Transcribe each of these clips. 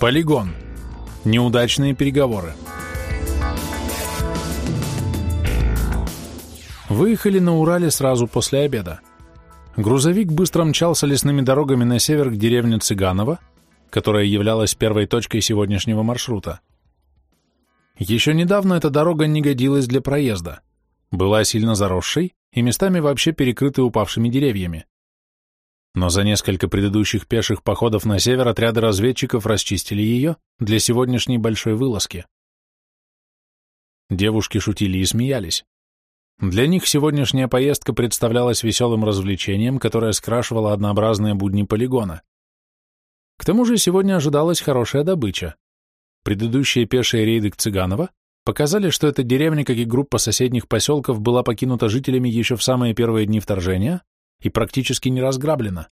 Полигон. Неудачные переговоры. Выехали на Урале сразу после обеда. Грузовик быстро мчался лесными дорогами на север к деревне Цыганова, которая являлась первой точкой сегодняшнего маршрута. Еще недавно эта дорога не годилась для проезда, была сильно заросшей и местами вообще перекрытой упавшими деревьями. Но за несколько предыдущих пеших походов на север отряды разведчиков расчистили ее для сегодняшней большой вылазки. Девушки шутили и смеялись. Для них сегодняшняя поездка представлялась веселым развлечением, которое скрашивало однообразные будни полигона. К тому же сегодня ожидалась хорошая добыча. Предыдущие пешие рейды к Цыганово показали, что эта деревня, как и группа соседних поселков, была покинута жителями еще в самые первые дни вторжения, и практически не разграблена.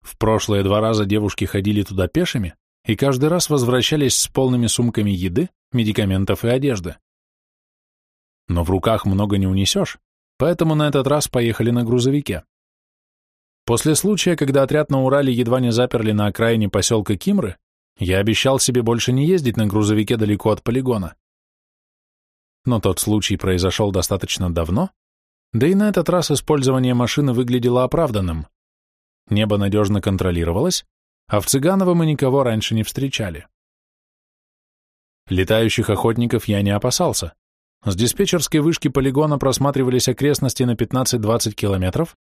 В прошлые два раза девушки ходили туда пешими и каждый раз возвращались с полными сумками еды, медикаментов и одежды. Но в руках много не унесешь, поэтому на этот раз поехали на грузовике. После случая, когда отряд на Урале едва не заперли на окраине поселка Кимры, я обещал себе больше не ездить на грузовике далеко от полигона. Но тот случай произошел достаточно давно, да и на этот раз использование машины выглядело оправданным. Небо надежно контролировалось, а в Цыганово мы никого раньше не встречали. Летающих охотников я не опасался. С диспетчерской вышки полигона просматривались окрестности на 15-20 километров,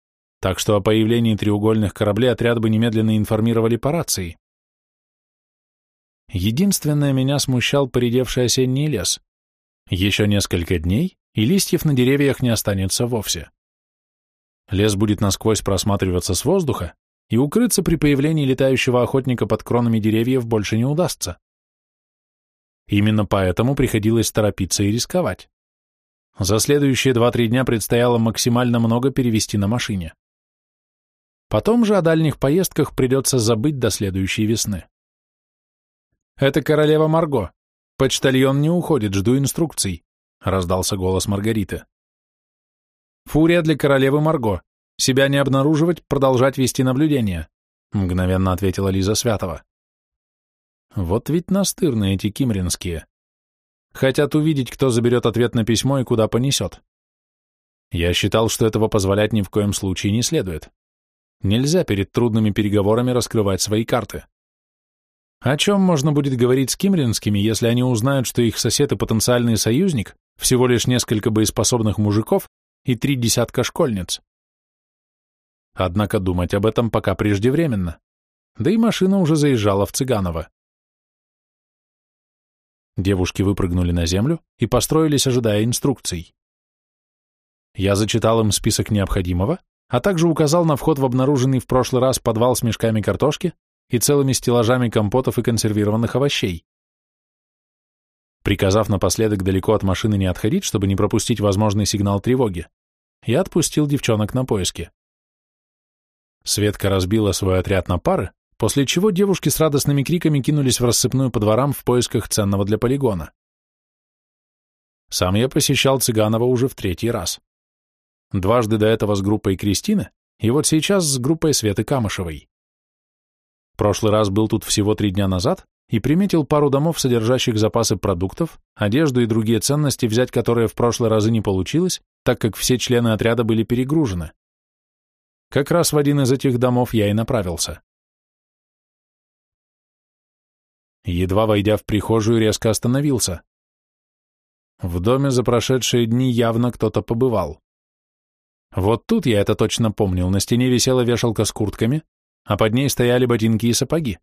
так что о появлении треугольных кораблей отряд бы немедленно информировали по рации. Единственное, меня смущал поредевший осенний лес. Еще несколько дней, и листьев на деревьях не останется вовсе. Лес будет насквозь просматриваться с воздуха, и укрыться при появлении летающего охотника под кронами деревьев больше не удастся. Именно поэтому приходилось торопиться и рисковать. За следующие 2-3 дня предстояло максимально много перевести на машине. Потом же о дальних поездках придется забыть до следующей весны. «Это королева Марго. Почтальон не уходит, жду инструкций», — раздался голос Маргариты. «Фурия для королевы Марго. Себя не обнаруживать, продолжать вести наблюдение», — мгновенно ответила Лиза Святова. «Вот ведь настырные эти кимринские. Хотят увидеть, кто заберет ответ на письмо и куда понесет. Я считал, что этого позволять ни в коем случае не следует. Нельзя перед трудными переговорами раскрывать свои карты. О чем можно будет говорить с кимринскими, если они узнают, что их сосед и потенциальный союзник всего лишь несколько боеспособных мужиков и три десятка школьниц. Однако думать об этом пока преждевременно, да и машина уже заезжала в Цыганово. Девушки выпрыгнули на землю и построились, ожидая инструкций. Я зачитал им список необходимого, а также указал на вход в обнаруженный в прошлый раз подвал с мешками картошки и целыми стеллажами компотов и консервированных овощей. Приказав напоследок далеко от машины не отходить, чтобы не пропустить возможный сигнал тревоги, я отпустил девчонок на поиски. Светка разбила свой отряд на пары, после чего девушки с радостными криками кинулись в рассыпную по дворам в поисках ценного для полигона. Сам я посещал Цыганова уже в третий раз. Дважды до этого с группой Кристины, и вот сейчас с группой Светы Камышевой. Прошлый раз был тут всего три дня назад, и приметил пару домов, содержащих запасы продуктов, одежду и другие ценности, взять которые в прошлые разы не получилось, так как все члены отряда были перегружены. Как раз в один из этих домов я и направился. Едва войдя в прихожую, резко остановился. В доме за прошедшие дни явно кто-то побывал. Вот тут я это точно помнил, на стене висела вешалка с куртками, а под ней стояли ботинки и сапоги.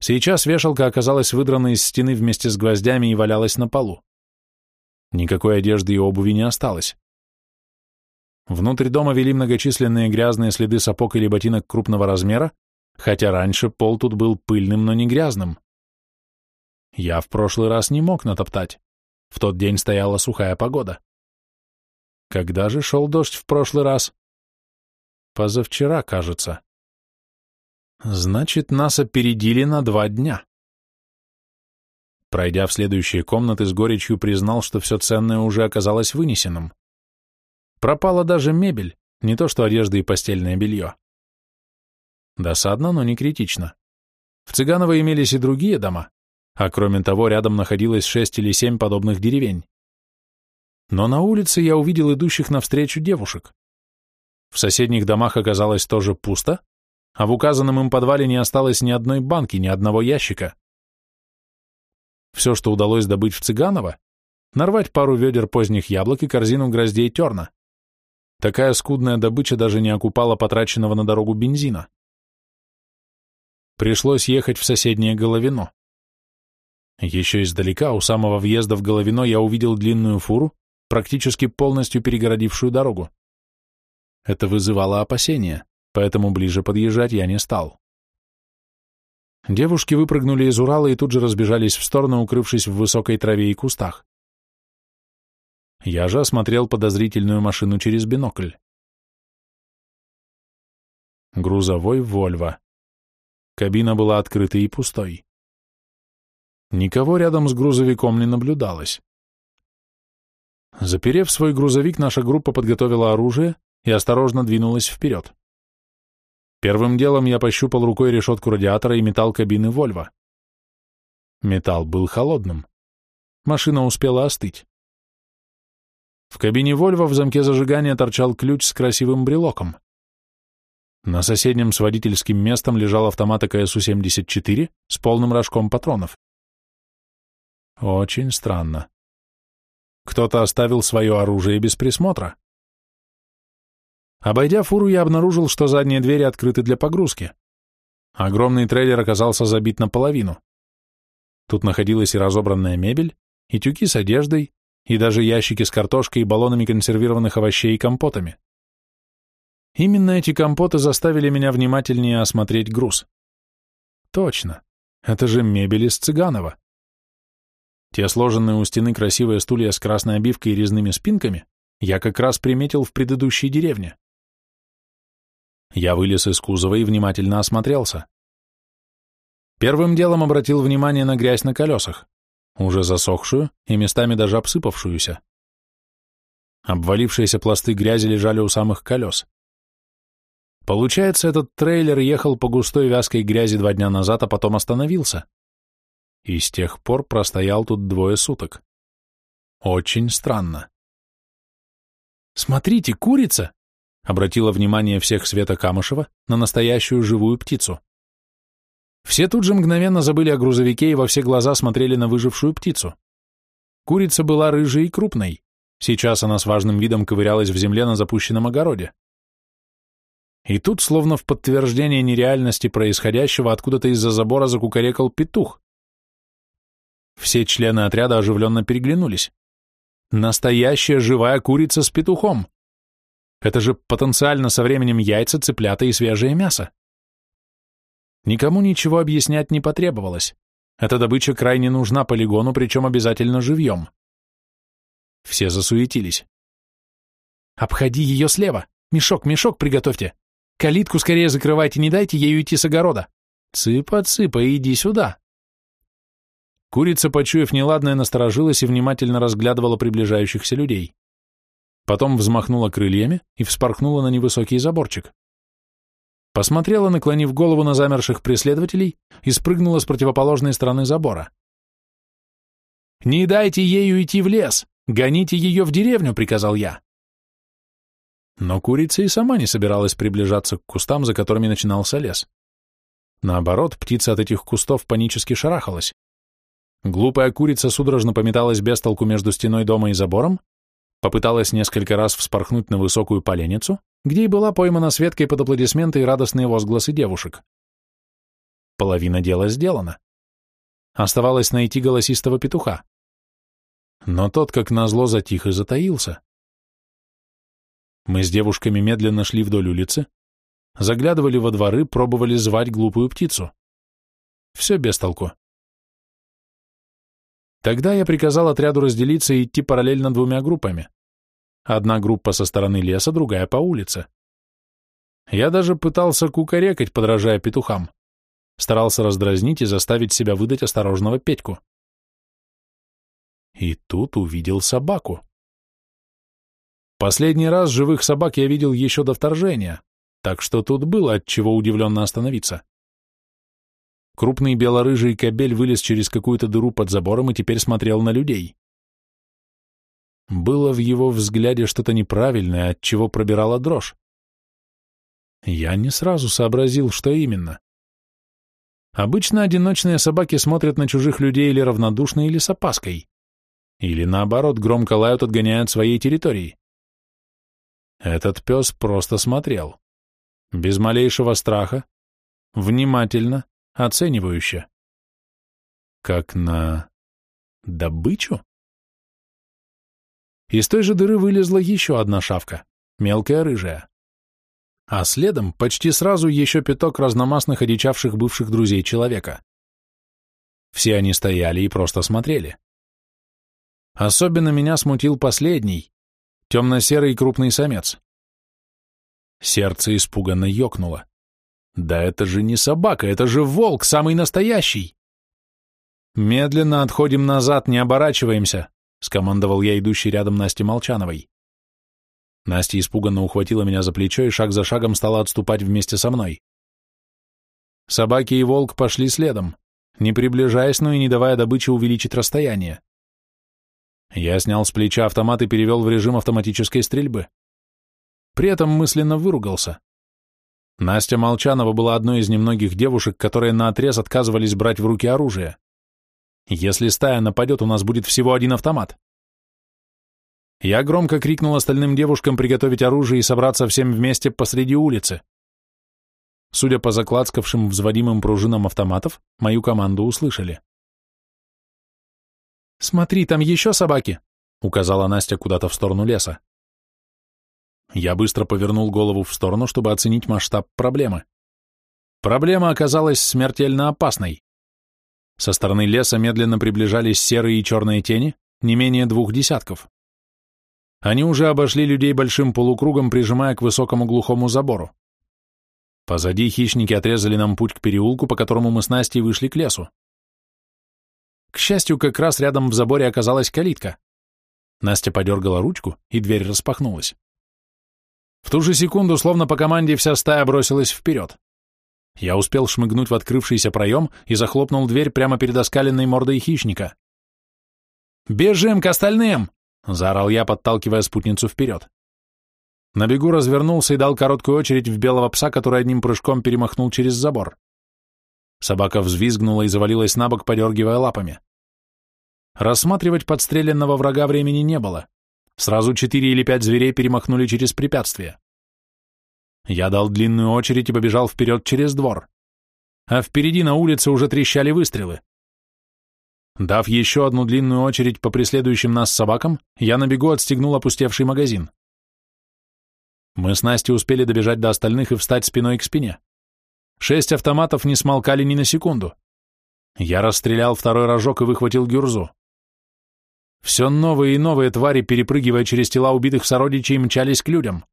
Сейчас вешалка оказалась выдрана из стены вместе с гвоздями и валялась на полу. Никакой одежды и обуви не осталось. Внутрь дома вели многочисленные грязные следы сапог или ботинок крупного размера, хотя раньше пол тут был пыльным, но не грязным. Я в прошлый раз не мог натоптать. В тот день стояла сухая погода. Когда же шел дождь в прошлый раз? Позавчера, кажется. Значит, нас опередили на два дня. Пройдя в следующие комнаты, с горечью признал, что все ценное уже оказалось вынесенным. Пропала даже мебель, не то что одежда и постельное белье. Досадно, но не критично. В Цыганово имелись и другие дома, а кроме того рядом находилось шесть или семь подобных деревень. Но на улице я увидел идущих навстречу девушек. В соседних домах оказалось тоже пусто, а в указанном им подвале не осталось ни одной банки, ни одного ящика. Все, что удалось добыть в Цыганово, нарвать пару ведер поздних яблок и корзину гроздей терна. Такая скудная добыча даже не окупала потраченного на дорогу бензина. Пришлось ехать в соседнее Головино. Еще издалека, у самого въезда в Головино, я увидел длинную фуру, практически полностью перегородившую дорогу. Это вызывало опасения, поэтому ближе подъезжать я не стал. Девушки выпрыгнули из Урала и тут же разбежались в сторону, укрывшись в высокой траве и кустах. Я же осмотрел подозрительную машину через бинокль. Грузовой «Вольво». Кабина была открытой и пустой. Никого рядом с грузовиком не наблюдалось. Заперев свой грузовик, наша группа подготовила оружие и осторожно двинулась вперед. Первым делом я пощупал рукой решетку радиатора и металл кабины Вольво. Металл был холодным. Машина успела остыть. В кабине Вольво в замке зажигания торчал ключ с красивым брелоком. На соседнем с водительским местом лежал автомат АКСУ-74 с полным рожком патронов. Очень странно. Кто-то оставил свое оружие без присмотра. Обойдя фуру, я обнаружил, что задние двери открыты для погрузки. Огромный трейлер оказался забит наполовину. Тут находилась и разобранная мебель, и тюки с одеждой, и даже ящики с картошкой и баллонами консервированных овощей и компотами. Именно эти компоты заставили меня внимательнее осмотреть груз. Точно, это же мебель из Цыганова. Те сложенные у стены красивые стулья с красной обивкой и резными спинками я как раз приметил в предыдущей деревне. Я вылез из кузова и внимательно осмотрелся. Первым делом обратил внимание на грязь на колесах, уже засохшую и местами даже обсыпавшуюся. Обвалившиеся пласты грязи лежали у самых колес. Получается, этот трейлер ехал по густой вязкой грязи два дня назад, а потом остановился. И с тех пор простоял тут двое суток. Очень странно. «Смотрите, курица!» Обратила внимание всех Света Камышева на настоящую живую птицу. Все тут же мгновенно забыли о грузовике и во все глаза смотрели на выжившую птицу. Курица была рыжей и крупной. Сейчас она с важным видом ковырялась в земле на запущенном огороде. И тут, словно в подтверждение нереальности происходящего, откуда-то из-за забора закукарекал петух. Все члены отряда оживленно переглянулись. Настоящая живая курица с петухом. Это же потенциально со временем яйца, цыплята и свежее мясо. Никому ничего объяснять не потребовалось. Эта добыча крайне нужна полигону, причем обязательно живьем. Все засуетились. «Обходи ее слева! Мешок, мешок приготовьте! Калитку скорее закрывайте, не дайте ей уйти с огорода! Цыпа, цыпа, иди сюда!» Курица, почуяв неладное, насторожилась и внимательно разглядывала приближающихся людей потом взмахнула крыльями и вспорхнула на невысокий заборчик. Посмотрела, наклонив голову на замерших преследователей, и спрыгнула с противоположной стороны забора. «Не дайте ей уйти в лес! Гоните ее в деревню!» — приказал я. Но курица и сама не собиралась приближаться к кустам, за которыми начинался лес. Наоборот, птица от этих кустов панически шарахалась. Глупая курица судорожно пометалась без толку между стеной дома и забором, попыталась несколько раз вспорхнуть на высокую поленницу, где и была поймана Светкой под аплодисменты и радостные возгласы девушек. Половина дела сделана. Оставалось найти голосистого петуха. Но тот, как назло, затих и затаился. Мы с девушками медленно шли вдоль улицы, заглядывали во дворы, пробовали звать глупую птицу. Все без толку. Тогда я приказал отряду разделиться и идти параллельно двумя группами. Одна группа со стороны леса, другая по улице. Я даже пытался кукарекать, подражая петухам. Старался раздразнить и заставить себя выдать осторожного Петьку. И тут увидел собаку. Последний раз живых собак я видел еще до вторжения, так что тут было от чего удивленно остановиться. Крупный белорыжий кобель вылез через какую-то дыру под забором и теперь смотрел на людей. Было в его взгляде что-то неправильное, от чего пробирала дрожь. Я не сразу сообразил, что именно. Обычно одиночные собаки смотрят на чужих людей или равнодушно, или с опаской. Или наоборот, громко лают, отгоняя от своей территории. Этот пес просто смотрел. Без малейшего страха, внимательно, оценивающе. Как на добычу? Из той же дыры вылезла еще одна шавка, мелкая рыжая. А следом почти сразу еще пяток разномастных одичавших бывших друзей человека. Все они стояли и просто смотрели. Особенно меня смутил последний, темно-серый крупный самец. Сердце испуганно ёкнуло. Да это же не собака, это же волк, самый настоящий. Медленно отходим назад, не оборачиваемся, — скомандовал я идущий рядом Насте Молчановой. Настя испуганно ухватила меня за плечо и шаг за шагом стала отступать вместе со мной. Собаки и волк пошли следом, не приближаясь, но и не давая добыче увеличить расстояние. Я снял с плеча автомат и перевел в режим автоматической стрельбы. При этом мысленно выругался. Настя Молчанова была одной из немногих девушек, которые наотрез отказывались брать в руки оружие. Если стая нападет, у нас будет всего один автомат. Я громко крикнул остальным девушкам приготовить оружие и собраться всем вместе посреди улицы. Судя по заклацкавшим взводимым пружинам автоматов, мою команду услышали. «Смотри, там еще собаки!» — указала Настя куда-то в сторону леса. Я быстро повернул голову в сторону, чтобы оценить масштаб проблемы. Проблема оказалась смертельно опасной. Со стороны леса медленно приближались серые и черные тени, не менее двух десятков. Они уже обошли людей большим полукругом, прижимая к высокому глухому забору. Позади хищники отрезали нам путь к переулку, по которому мы с Настей вышли к лесу. К счастью, как раз рядом в заборе оказалась калитка. Настя подергала ручку, и дверь распахнулась. В ту же секунду, словно по команде, вся стая бросилась вперед. Я успел шмыгнуть в открывшийся проем и захлопнул дверь прямо перед оскаленной мордой хищника. «Бежим к остальным!» — заорал я, подталкивая спутницу вперед. На бегу развернулся и дал короткую очередь в белого пса, который одним прыжком перемахнул через забор. Собака взвизгнула и завалилась на бок, подергивая лапами. Рассматривать подстреленного врага времени не было. Сразу четыре или пять зверей перемахнули через препятствие. Я дал длинную очередь и побежал вперед через двор. А впереди на улице уже трещали выстрелы. Дав еще одну длинную очередь по преследующим нас собакам, я на бегу отстегнул опустевший магазин. Мы с Настей успели добежать до остальных и встать спиной к спине. Шесть автоматов не смолкали ни на секунду. Я расстрелял второй рожок и выхватил гюрзу. Все новые и новые твари, перепрыгивая через тела убитых сородичей, мчались к людям.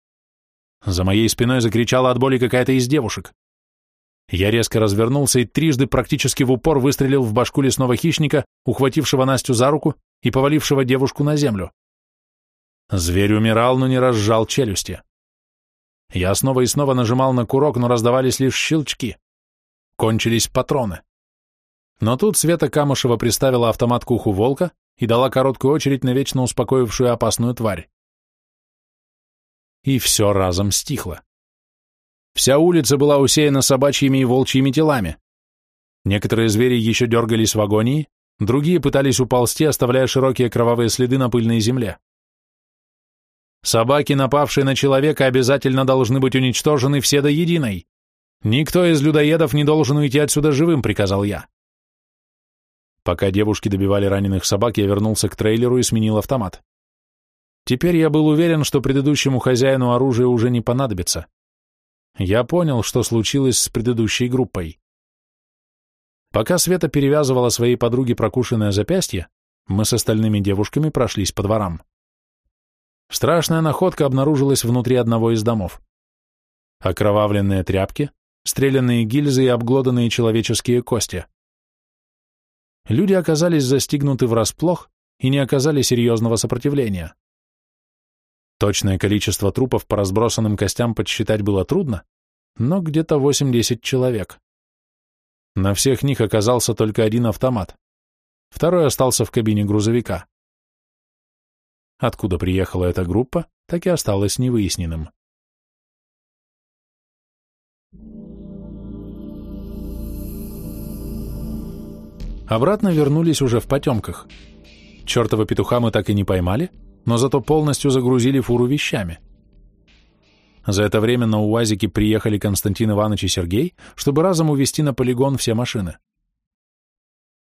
За моей спиной закричала от боли какая-то из девушек. Я резко развернулся и трижды практически в упор выстрелил в башку лесного хищника, ухватившего Настю за руку и повалившего девушку на землю. Зверь умирал, но не разжал челюсти. Я снова и снова нажимал на курок, но раздавались лишь щелчки. Кончились патроны. Но тут Света Камышева приставила автомат к уху волка и дала короткую очередь на вечно успокоившую опасную тварь и все разом стихло. Вся улица была усеяна собачьими и волчьими телами. Некоторые звери еще дергались в агонии, другие пытались уползти, оставляя широкие кровавые следы на пыльной земле. Собаки, напавшие на человека, обязательно должны быть уничтожены все до единой. Никто из людоедов не должен уйти отсюда живым, приказал я. Пока девушки добивали раненых собак, я вернулся к трейлеру и сменил автомат. Теперь я был уверен, что предыдущему хозяину оружие уже не понадобится. Я понял, что случилось с предыдущей группой. Пока Света перевязывала своей подруге прокушенное запястье, мы с остальными девушками прошлись по дворам. Страшная находка обнаружилась внутри одного из домов. Окровавленные тряпки, стрелянные гильзы и обглоданные человеческие кости. Люди оказались застигнуты врасплох и не оказали серьезного сопротивления. Точное количество трупов по разбросанным костям подсчитать было трудно, но где-то 80 человек. На всех них оказался только один автомат. Второй остался в кабине грузовика. Откуда приехала эта группа, так и осталось невыясненным. Обратно вернулись уже в потемках. Чертова петуха мы так и не поймали, но зато полностью загрузили фуру вещами. За это время на УАЗике приехали Константин Иванович и Сергей, чтобы разом увезти на полигон все машины.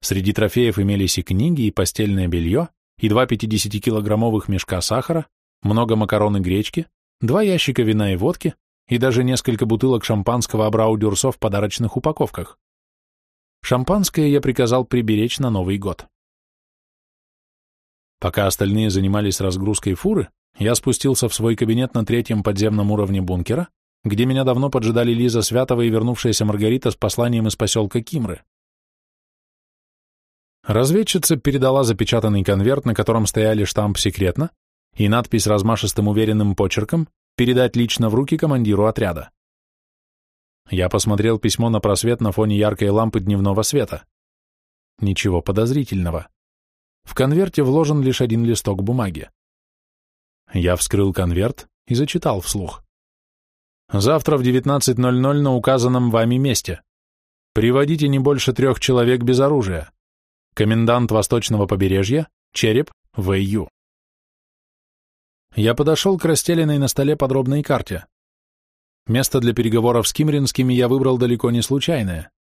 Среди трофеев имелись и книги, и постельное белье, и два 50-килограммовых мешка сахара, много макарон и гречки, два ящика вина и водки и даже несколько бутылок шампанского Абрау-Дюрсо в подарочных упаковках. Шампанское я приказал приберечь на Новый год. Пока остальные занимались разгрузкой фуры, я спустился в свой кабинет на третьем подземном уровне бункера, где меня давно поджидали Лиза Святова и вернувшаяся Маргарита с посланием из поселка Кимры. Разведчица передала запечатанный конверт, на котором стояли штамп «Секретно» и надпись размашистым уверенным почерком «Передать лично в руки командиру отряда». Я посмотрел письмо на просвет на фоне яркой лампы дневного света. Ничего подозрительного. В конверте вложен лишь один листок бумаги. Я вскрыл конверт и зачитал вслух. «Завтра в 19.00 на указанном вами месте. Приводите не больше трех человек без оружия. Комендант Восточного побережья, Череп, В.Ю. Я подошел к расстеленной на столе подробной карте. Место для переговоров с Кимринскими я выбрал далеко не случайное.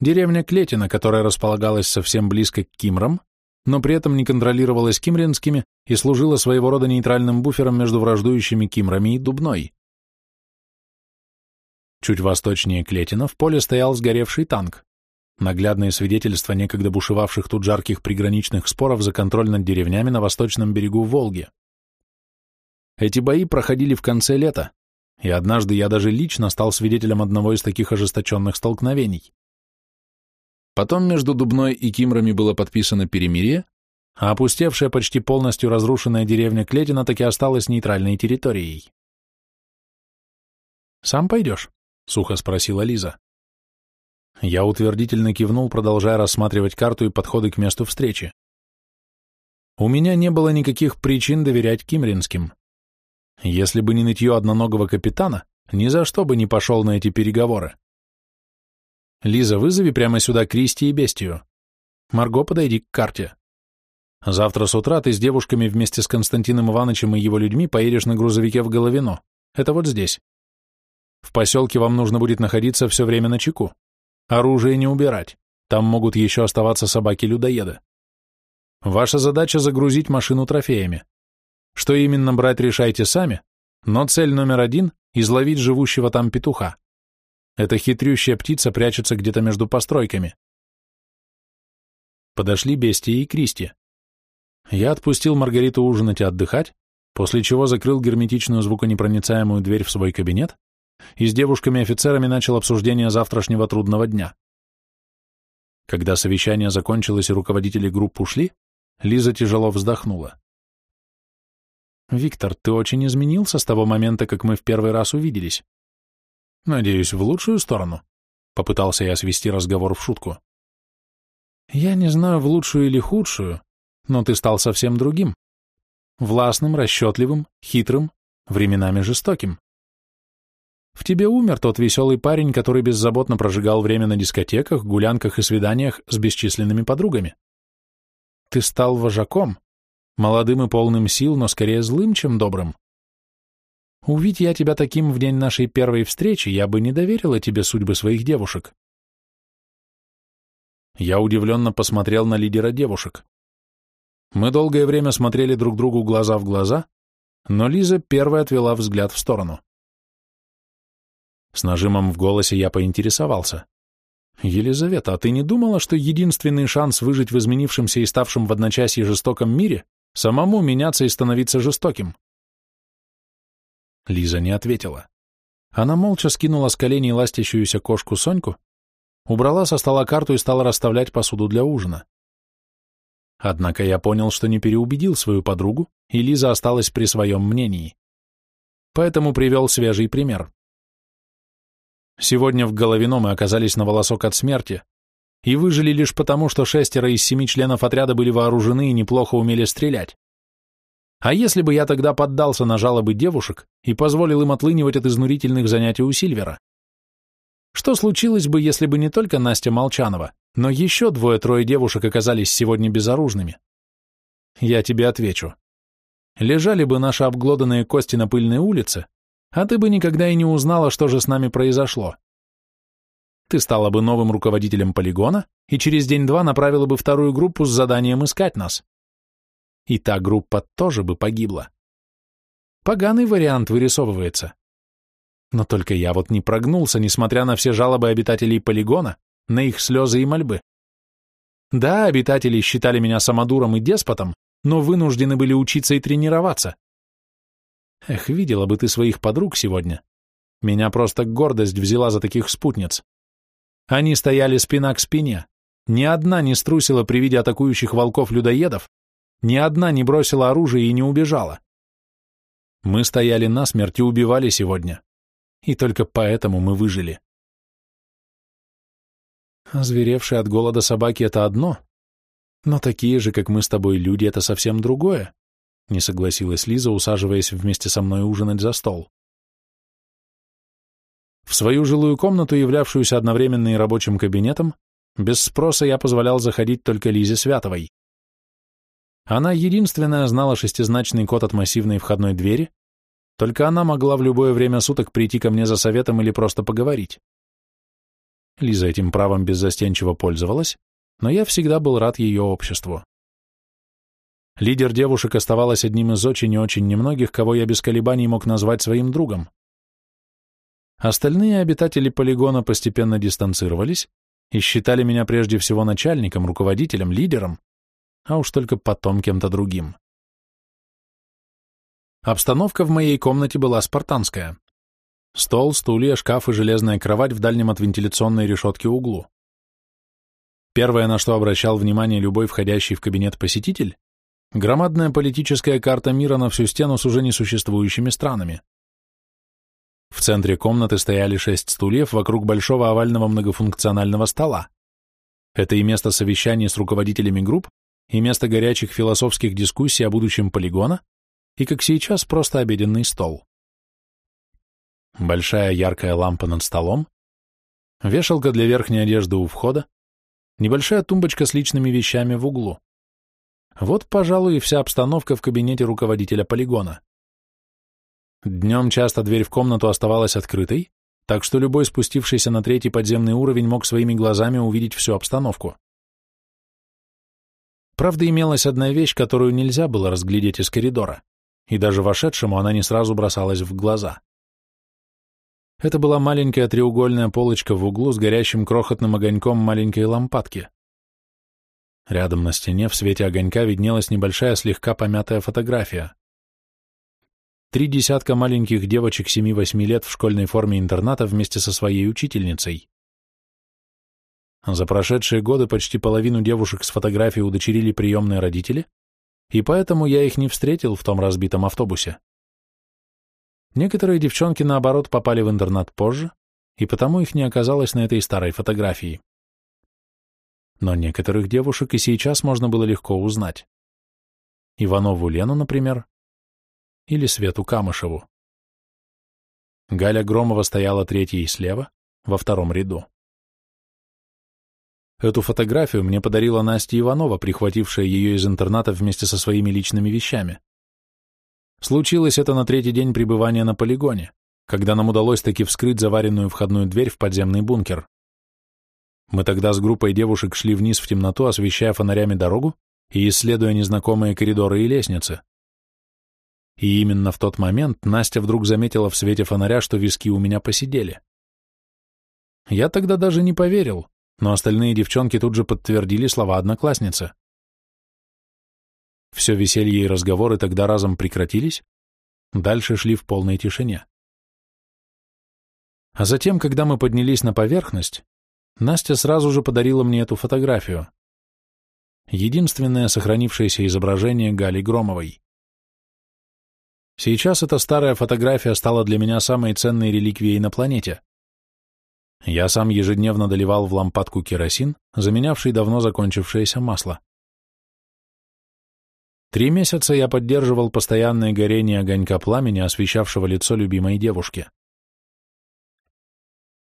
Деревня Клетина, которая располагалась совсем близко к Кимрам, но при этом не контролировалась Кимринскими и служила своего рода нейтральным буфером между враждующими Кимрами и Дубной. Чуть восточнее Клетина в поле стоял сгоревший танк наглядное свидетельство некогда бушевавших тут жарких приграничных споров за контроль над деревнями на восточном берегу Волги. Эти бои проходили в конце лета, и однажды я даже лично стал свидетелем одного из таких ожесточенных столкновений. Потом между Дубной и Кимрами было подписано перемирие, а опустевшая почти полностью разрушенная деревня Клетина таки осталась нейтральной территорией. «Сам пойдешь?» — сухо спросила Лиза. Я утвердительно кивнул, продолжая рассматривать карту и подходы к месту встречи. У меня не было никаких причин доверять Кимринским. Если бы не нытье одноногого капитана, ни за что бы не пошел на эти переговоры. Лиза, вызови прямо сюда Кристи и Бестию. Марго, подойди к карте. Завтра с утра ты с девушками вместе с Константином Ивановичем и его людьми поедешь на грузовике в Головино. Это вот здесь. В поселке вам нужно будет находиться все время на чеку. Оружие не убирать. Там могут еще оставаться собаки-людоеды. Ваша задача загрузить машину трофеями. Что именно брать, решайте сами, но цель номер один – изловить живущего там петуха. Эта хитрющая птица прячется где-то между постройками. Подошли Бестия и Кристи. Я отпустил Маргариту ужинать и отдыхать, после чего закрыл герметичную звуконепроницаемую дверь в свой кабинет и с девушками-офицерами начал обсуждение завтрашнего трудного дня. Когда совещание закончилось и руководители групп ушли, Лиза тяжело вздохнула. «Виктор, ты очень изменился с того момента, как мы в первый раз увиделись. Надеюсь, в лучшую сторону?» Попытался я свести разговор в шутку. «Я не знаю, в лучшую или худшую, но ты стал совсем другим. Властным, расчетливым, хитрым, временами жестоким. В тебе умер тот веселый парень, который беззаботно прожигал время на дискотеках, гулянках и свиданиях с бесчисленными подругами. Ты стал вожаком, молодым и полным сил, но скорее злым, чем добрым. Увидь я тебя таким в день нашей первой встречи, я бы не доверила тебе судьбы своих девушек. Я удивленно посмотрел на лидера девушек. Мы долгое время смотрели друг другу глаза в глаза, но Лиза первая отвела взгляд в сторону. С нажимом в голосе я поинтересовался. «Елизавета, а ты не думала, что единственный шанс выжить в изменившемся и ставшем в одночасье жестоком мире — самому меняться и становиться жестоким?» Лиза не ответила. Она молча скинула с коленей ластящуюся кошку Соньку, убрала со стола карту и стала расставлять посуду для ужина. Однако я понял, что не переубедил свою подругу, и Лиза осталась при своем мнении. Поэтому привел свежий пример. Сегодня в Головино мы оказались на волосок от смерти, и выжили лишь потому, что шестеро из семи членов отряда были вооружены и неплохо умели стрелять. А если бы я тогда поддался на жалобы девушек и позволил им отлынивать от изнурительных занятий у Сильвера? Что случилось бы, если бы не только Настя Молчанова, но еще двое-трое девушек оказались сегодня безоружными? Я тебе отвечу. Лежали бы наши обглоданные кости на пыльной улице, а ты бы никогда и не узнала, что же с нами произошло. Ты стала бы новым руководителем полигона и через день-два направила бы вторую группу с заданием искать нас и та группа тоже бы погибла. Поганый вариант вырисовывается. Но только я вот не прогнулся, несмотря на все жалобы обитателей полигона, на их слезы и мольбы. Да, обитатели считали меня самодуром и деспотом, но вынуждены были учиться и тренироваться. Эх, видела бы ты своих подруг сегодня. Меня просто гордость взяла за таких спутниц. Они стояли спина к спине. Ни одна не струсила при виде атакующих волков-людоедов, ни одна не бросила оружие и не убежала. Мы стояли насмерть и убивали сегодня. И только поэтому мы выжили. Озверевшие от голода собаки — это одно, но такие же, как мы с тобой, люди — это совсем другое, — не согласилась Лиза, усаживаясь вместе со мной ужинать за стол. В свою жилую комнату, являвшуюся одновременно и рабочим кабинетом, без спроса я позволял заходить только Лизе Святовой. Она единственная знала шестизначный код от массивной входной двери, только она могла в любое время суток прийти ко мне за советом или просто поговорить. Лиза этим правом беззастенчиво пользовалась, но я всегда был рад ее обществу. Лидер девушек оставалась одним из очень и очень немногих, кого я без колебаний мог назвать своим другом. Остальные обитатели полигона постепенно дистанцировались и считали меня прежде всего начальником, руководителем, лидером, а уж только потом кем-то другим. Обстановка в моей комнате была спартанская. Стол, стулья, шкаф и железная кровать в дальнем от вентиляционной решетки углу. Первое, на что обращал внимание любой входящий в кабинет посетитель, громадная политическая карта мира на всю стену с уже несуществующими странами. В центре комнаты стояли шесть стульев вокруг большого овального многофункционального стола. Это и место совещаний с руководителями групп, и место горячих философских дискуссий о будущем полигона, и, как сейчас, просто обеденный стол. Большая яркая лампа над столом, вешалка для верхней одежды у входа, небольшая тумбочка с личными вещами в углу. Вот, пожалуй, и вся обстановка в кабинете руководителя полигона. Днем часто дверь в комнату оставалась открытой, так что любой спустившийся на третий подземный уровень мог своими глазами увидеть всю обстановку. Правда, имелась одна вещь, которую нельзя было разглядеть из коридора, и даже вошедшему она не сразу бросалась в глаза. Это была маленькая треугольная полочка в углу с горящим крохотным огоньком маленькой лампадки. Рядом на стене в свете огонька виднелась небольшая слегка помятая фотография. Три десятка маленьких девочек 7-8 лет в школьной форме интерната вместе со своей учительницей. За прошедшие годы почти половину девушек с фотографией удочерили приемные родители, и поэтому я их не встретил в том разбитом автобусе. Некоторые девчонки, наоборот, попали в интернат позже, и потому их не оказалось на этой старой фотографии. Но некоторых девушек и сейчас можно было легко узнать. Иванову Лену, например, или Свету Камышеву. Галя Громова стояла третьей слева, во втором ряду. Эту фотографию мне подарила Настя Иванова, прихватившая ее из интерната вместе со своими личными вещами. Случилось это на третий день пребывания на полигоне, когда нам удалось таки вскрыть заваренную входную дверь в подземный бункер. Мы тогда с группой девушек шли вниз в темноту, освещая фонарями дорогу и исследуя незнакомые коридоры и лестницы. И именно в тот момент Настя вдруг заметила в свете фонаря, что виски у меня посидели. Я тогда даже не поверил, но остальные девчонки тут же подтвердили слова одноклассницы. Все веселье и разговоры тогда разом прекратились, дальше шли в полной тишине. А затем, когда мы поднялись на поверхность, Настя сразу же подарила мне эту фотографию. Единственное сохранившееся изображение Гали Громовой. Сейчас эта старая фотография стала для меня самой ценной реликвией на планете. Я сам ежедневно доливал в лампадку керосин, заменявший давно закончившееся масло. Три месяца я поддерживал постоянное горение огонька пламени, освещавшего лицо любимой девушки.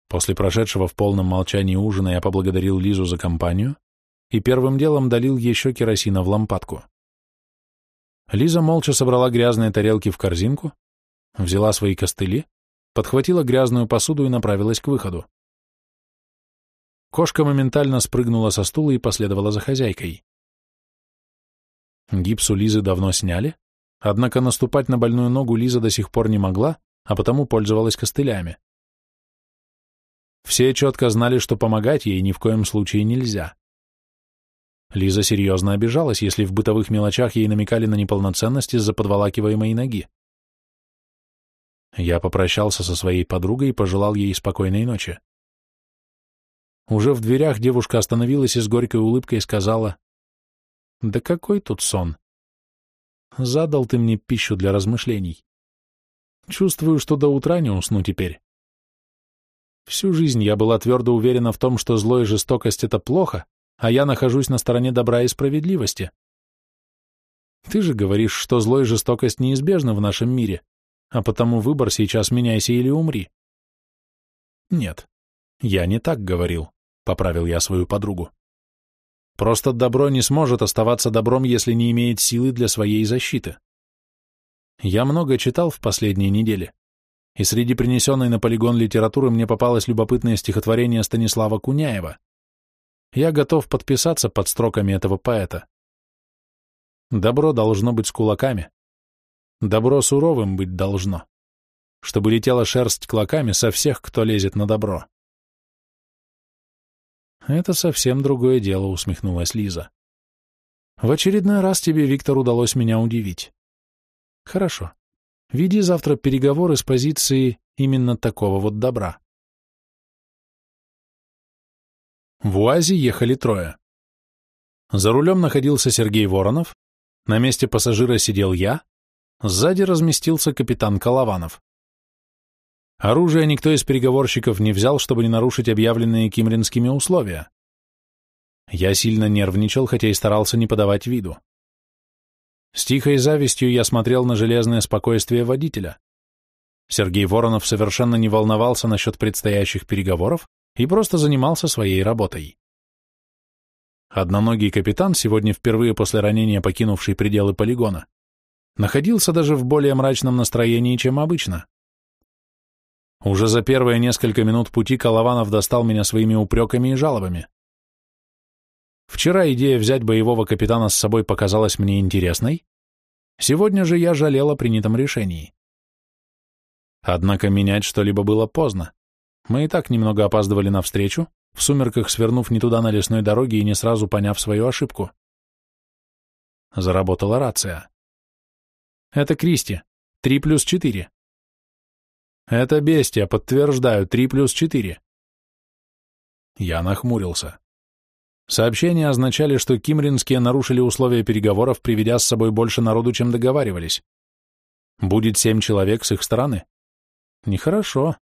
После прошедшего в полном молчании ужина я поблагодарил Лизу за компанию и первым делом долил еще керосина в лампадку. Лиза молча собрала грязные тарелки в корзинку, взяла свои костыли, подхватила грязную посуду и направилась к выходу. Кошка моментально спрыгнула со стула и последовала за хозяйкой. Гипс у Лизы давно сняли, однако наступать на больную ногу Лиза до сих пор не могла, а потому пользовалась костылями. Все четко знали, что помогать ей ни в коем случае нельзя. Лиза серьезно обижалась, если в бытовых мелочах ей намекали на неполноценность из-за подволакиваемой ноги. Я попрощался со своей подругой и пожелал ей спокойной ночи. Уже в дверях девушка остановилась и с горькой улыбкой сказала, «Да какой тут сон? Задал ты мне пищу для размышлений. Чувствую, что до утра не усну теперь. Всю жизнь я была твердо уверена в том, что зло и жестокость — это плохо, а я нахожусь на стороне добра и справедливости. Ты же говоришь, что зло и жестокость неизбежны в нашем мире, а потому выбор сейчас меняйся или умри. Нет, я не так говорил. — поправил я свою подругу. «Просто добро не сможет оставаться добром, если не имеет силы для своей защиты. Я много читал в последние недели, и среди принесенной на полигон литературы мне попалось любопытное стихотворение Станислава Куняева. Я готов подписаться под строками этого поэта. Добро должно быть с кулаками. Добро суровым быть должно, чтобы летела шерсть клоками со всех, кто лезет на добро. «Это совсем другое дело», — усмехнулась Лиза. «В очередной раз тебе, Виктор, удалось меня удивить. Хорошо. Веди завтра переговоры с позиции именно такого вот добра». В УАЗе ехали трое. За рулем находился Сергей Воронов, на месте пассажира сидел я, сзади разместился капитан Колованов. Оружие никто из переговорщиков не взял, чтобы не нарушить объявленные кимринскими условия. Я сильно нервничал, хотя и старался не подавать виду. С тихой завистью я смотрел на железное спокойствие водителя. Сергей Воронов совершенно не волновался насчет предстоящих переговоров и просто занимался своей работой. Одноногий капитан, сегодня впервые после ранения покинувший пределы полигона, находился даже в более мрачном настроении, чем обычно. Уже за первые несколько минут пути Колованов достал меня своими упреками и жалобами. Вчера идея взять боевого капитана с собой показалась мне интересной, сегодня же я жалел о принятом решении. Однако менять что-либо было поздно. Мы и так немного опаздывали навстречу, в сумерках свернув не туда на лесной дороге и не сразу поняв свою ошибку. Заработала рация. «Это Кристи. Три плюс четыре. Это бестия, подтверждаю, три плюс четыре. Я нахмурился. Сообщения означали, что кимринские нарушили условия переговоров, приведя с собой больше народу, чем договаривались. Будет семь человек с их стороны. Нехорошо.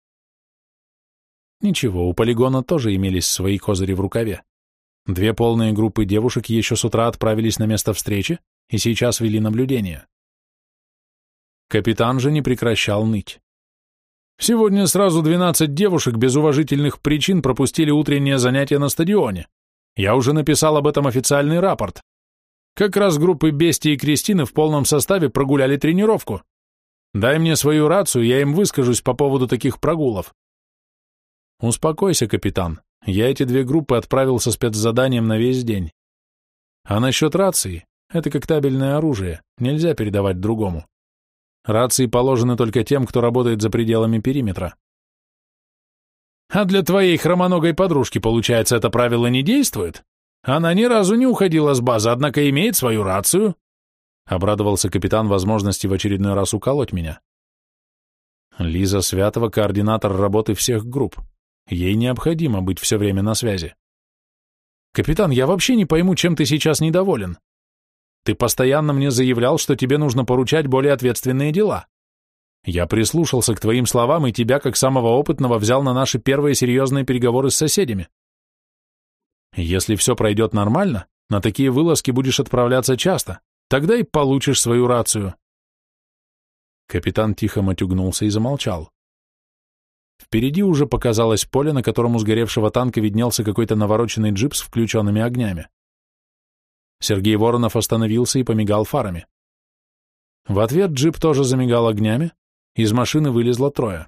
Ничего, у полигона тоже имелись свои козыри в рукаве. Две полные группы девушек еще с утра отправились на место встречи и сейчас вели наблюдение. Капитан же не прекращал ныть. Сегодня сразу 12 девушек без уважительных причин пропустили утреннее занятие на стадионе. Я уже написал об этом официальный рапорт. Как раз группы Бести и Кристины в полном составе прогуляли тренировку. Дай мне свою рацию, я им выскажусь по поводу таких прогулов. Успокойся, капитан. Я эти две группы отправил со спецзаданием на весь день. А насчет рации, это как табельное оружие, нельзя передавать другому. Рации положены только тем, кто работает за пределами периметра. А для твоей хромоногой подружки, получается, это правило не действует? Она ни разу не уходила с базы, однако имеет свою рацию. Обрадовался капитан возможности в очередной раз уколоть меня. Лиза Святова — координатор работы всех групп. Ей необходимо быть все время на связи. Капитан, я вообще не пойму, чем ты сейчас недоволен. Ты постоянно мне заявлял, что тебе нужно поручать более ответственные дела. Я прислушался к твоим словам и тебя, как самого опытного, взял на наши первые серьезные переговоры с соседями. Если все пройдет нормально, на такие вылазки будешь отправляться часто, тогда и получишь свою рацию. Капитан тихо матюгнулся и замолчал. Впереди уже показалось поле, на котором у сгоревшего танка виднелся какой-то навороченный джип с включенными огнями. Сергей Воронов остановился и помигал фарами. В ответ джип тоже замигал огнями, из машины вылезло трое.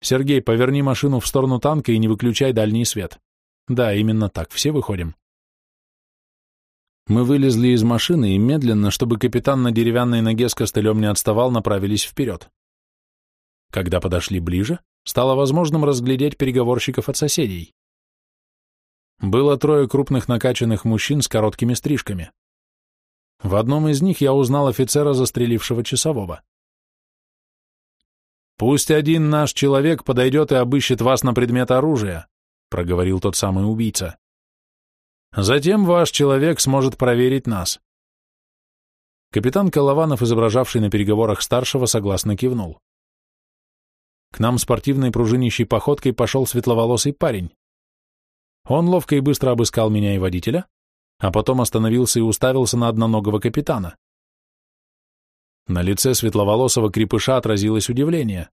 «Сергей, поверни машину в сторону танка и не выключай дальний свет». «Да, именно так, все выходим». Мы вылезли из машины и медленно, чтобы капитан на деревянной ноге с костылем не отставал, направились вперед. Когда подошли ближе, стало возможным разглядеть переговорщиков от соседей. Было трое крупных накачанных мужчин с короткими стрижками. В одном из них я узнал офицера, застрелившего часового. «Пусть один наш человек подойдет и обыщет вас на предмет оружия», проговорил тот самый убийца. «Затем ваш человек сможет проверить нас». Капитан Колованов, изображавший на переговорах старшего, согласно кивнул. К нам спортивной пружинищей походкой пошел светловолосый парень. Он ловко и быстро обыскал меня и водителя, а потом остановился и уставился на одноногого капитана. На лице светловолосого крепыша отразилось удивление.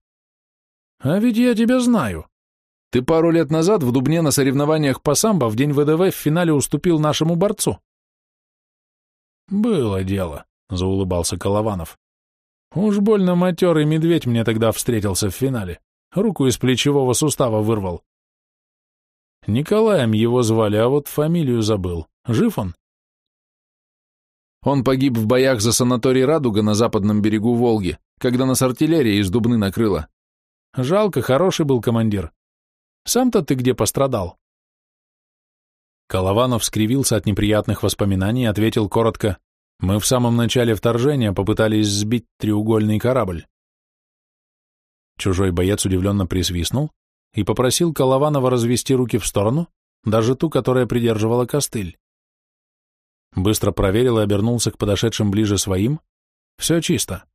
«А ведь я тебя знаю. Ты пару лет назад в Дубне на соревнованиях по самбо в день ВДВ в финале уступил нашему борцу». «Было дело», — заулыбался Колованов. «Уж больно матерый медведь мне тогда встретился в финале. Руку из плечевого сустава вырвал. Николаем его звали, а вот фамилию забыл. Жив он? Он погиб в боях за санаторий «Радуга» на западном берегу Волги, когда нас артиллерия из Дубны накрыла. Жалко, хороший был командир. Сам-то ты где пострадал? Колованов скривился от неприятных воспоминаний и ответил коротко, «Мы в самом начале вторжения попытались сбить треугольный корабль». Чужой боец удивленно присвистнул и попросил Колованова развести руки в сторону, даже ту, которая придерживала костыль. Быстро проверил и обернулся к подошедшим ближе своим. Все чисто.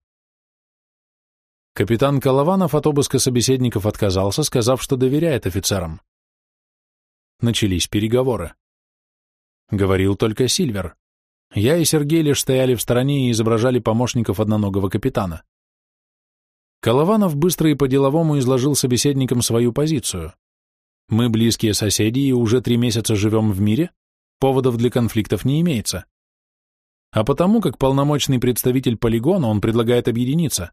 Капитан Колованов от обыска собеседников отказался, сказав, что доверяет офицерам. Начались переговоры. Говорил только Сильвер. Я и Сергей лишь стояли в стороне и изображали помощников одноногого капитана. Колованов быстро и по-деловому изложил собеседникам свою позицию. Мы близкие соседи и уже три месяца живем в мире, поводов для конфликтов не имеется. А потому, как полномочный представитель полигона, он предлагает объединиться.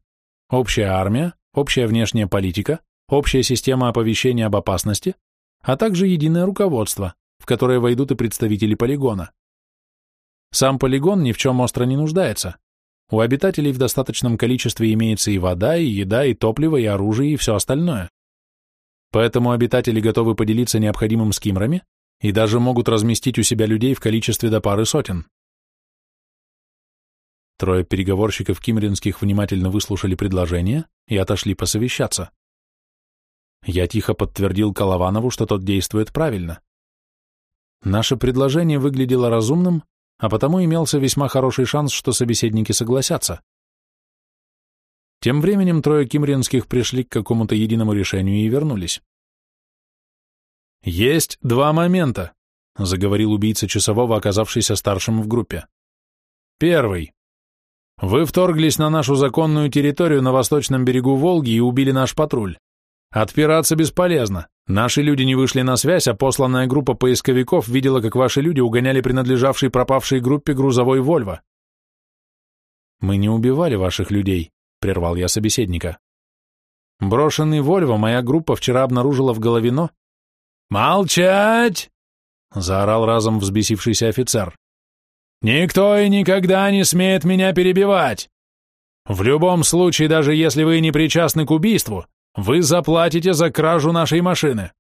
Общая армия, общая внешняя политика, общая система оповещения об опасности, а также единое руководство, в которое войдут и представители полигона. Сам полигон ни в чем остро не нуждается. У обитателей в достаточном количестве имеется и вода, и еда, и топливо, и оружие, и все остальное. Поэтому обитатели готовы поделиться необходимым с кимрами и даже могут разместить у себя людей в количестве до пары сотен. Трое переговорщиков кимринских внимательно выслушали предложение и отошли посовещаться. Я тихо подтвердил Колованову, что тот действует правильно. Наше предложение выглядело разумным, а потому имелся весьма хороший шанс, что собеседники согласятся. Тем временем трое кимринских пришли к какому-то единому решению и вернулись. «Есть два момента», — заговорил убийца часового, оказавшийся старшим в группе. «Первый. Вы вторглись на нашу законную территорию на восточном берегу Волги и убили наш патруль. Отпираться бесполезно. Наши люди не вышли на связь, а посланная группа поисковиков видела, как ваши люди угоняли принадлежавшей пропавшей группе грузовой «Вольво». «Мы не убивали ваших людей», — прервал я собеседника. «Брошенный «Вольво» моя группа вчера обнаружила в Головино». «Молчать!» — заорал разом взбесившийся офицер. Никто и никогда не смеет меня перебивать. В любом случае, даже если вы не причастны к убийству, вы заплатите за кражу нашей машины.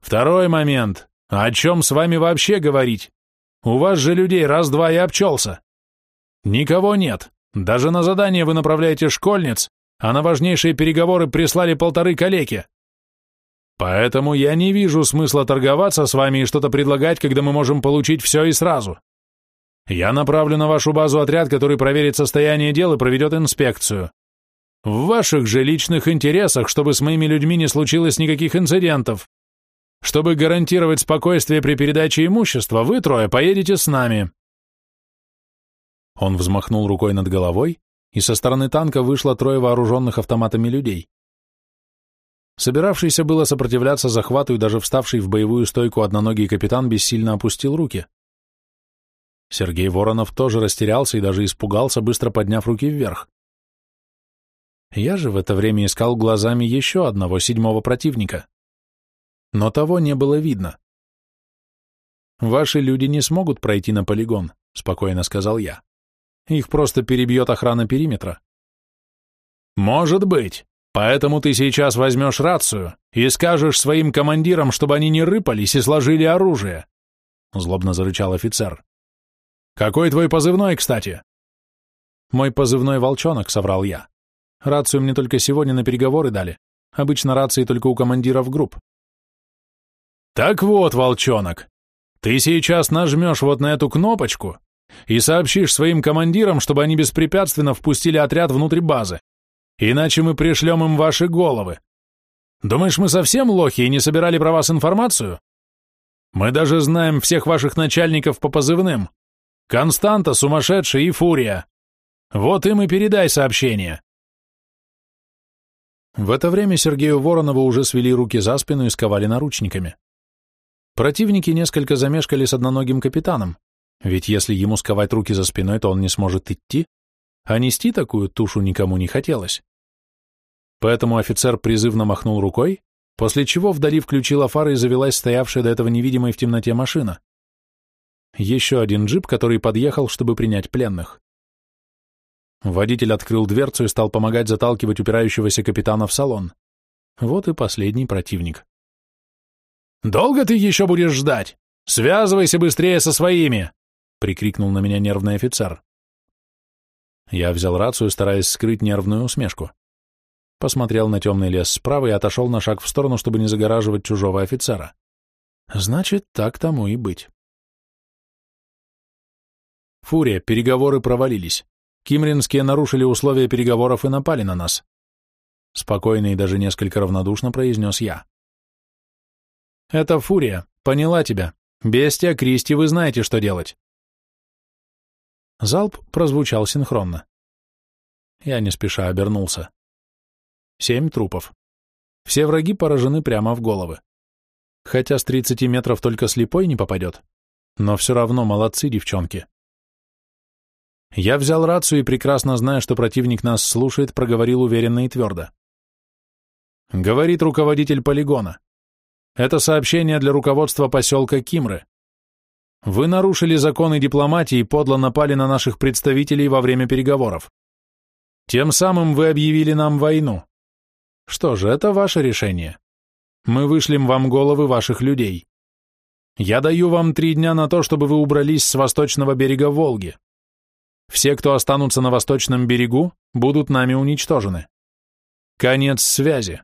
Второй момент. О чем с вами вообще говорить? У вас же людей раз-два и обчелся. Никого нет. Даже на задание вы направляете школьниц, а на важнейшие переговоры прислали полторы калеки. Поэтому я не вижу смысла торговаться с вами и что-то предлагать, когда мы можем получить все и сразу. Я направлю на вашу базу отряд, который проверит состояние дел и проведет инспекцию. В ваших же личных интересах, чтобы с моими людьми не случилось никаких инцидентов. Чтобы гарантировать спокойствие при передаче имущества, вы трое поедете с нами». Он взмахнул рукой над головой, и со стороны танка вышло трое вооруженных автоматами людей. Собиравшийся было сопротивляться захвату и даже вставший в боевую стойку одноногий капитан бессильно опустил руки. Сергей Воронов тоже растерялся и даже испугался, быстро подняв руки вверх. Я же в это время искал глазами еще одного седьмого противника. Но того не было видно. «Ваши люди не смогут пройти на полигон», — спокойно сказал я. «Их просто перебьет охрана периметра». «Может быть. Поэтому ты сейчас возьмешь рацию и скажешь своим командирам, чтобы они не рыпались и сложили оружие», — злобно зарычал офицер. «Какой твой позывной, кстати?» «Мой позывной «Волчонок», — соврал я. «Рацию мне только сегодня на переговоры дали. Обычно рации только у командиров групп». «Так вот, Волчонок, ты сейчас нажмешь вот на эту кнопочку и сообщишь своим командирам, чтобы они беспрепятственно впустили отряд внутрь базы. Иначе мы пришлем им ваши головы. Думаешь, мы совсем лохи и не собирали про вас информацию? Мы даже знаем всех ваших начальников по позывным. Константа, Сумасшедший и Фурия. Вот им и передай сообщение. В это время Сергею Воронову уже свели руки за спину и сковали наручниками. Противники несколько замешкали с одноногим капитаном, ведь если ему сковать руки за спиной, то он не сможет идти, а нести такую тушу никому не хотелось. Поэтому офицер призывно махнул рукой, после чего вдали включила фары и завелась стоявшая до этого невидимой в темноте машина. Еще один джип, который подъехал, чтобы принять пленных. Водитель открыл дверцу и стал помогать заталкивать упирающегося капитана в салон. Вот и последний противник. «Долго ты еще будешь ждать? Связывайся быстрее со своими!» — прикрикнул на меня нервный офицер. Я взял рацию, стараясь скрыть нервную усмешку. Посмотрел на темный лес справа и отошел на шаг в сторону, чтобы не загораживать чужого офицера. Значит, так тому и быть. Фурия, переговоры провалились. Кимринские нарушили условия переговоров и напали на нас. Спокойно и даже несколько равнодушно произнес я. Это Фурия, поняла тебя. Бестия, Кристи, вы знаете, что делать. Залп прозвучал синхронно. Я не спеша обернулся. Семь трупов. Все враги поражены прямо в головы. Хотя с 30 метров только слепой не попадет. Но все равно молодцы девчонки. Я взял рацию и, прекрасно зная, что противник нас слушает, проговорил уверенно и твердо. Говорит руководитель полигона. Это сообщение для руководства поселка Кимры. Вы нарушили законы дипломатии и подло напали на наших представителей во время переговоров. Тем самым вы объявили нам войну. Что же, это ваше решение. Мы вышлем вам головы ваших людей. Я даю вам три дня на то, чтобы вы убрались с восточного берега Волги. Все, кто останутся на восточном берегу, будут нами уничтожены. Конец связи.